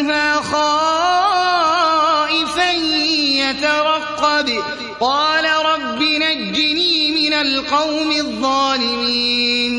عنها خائفا يترقب. قال رب نجني من القوم الظالمين.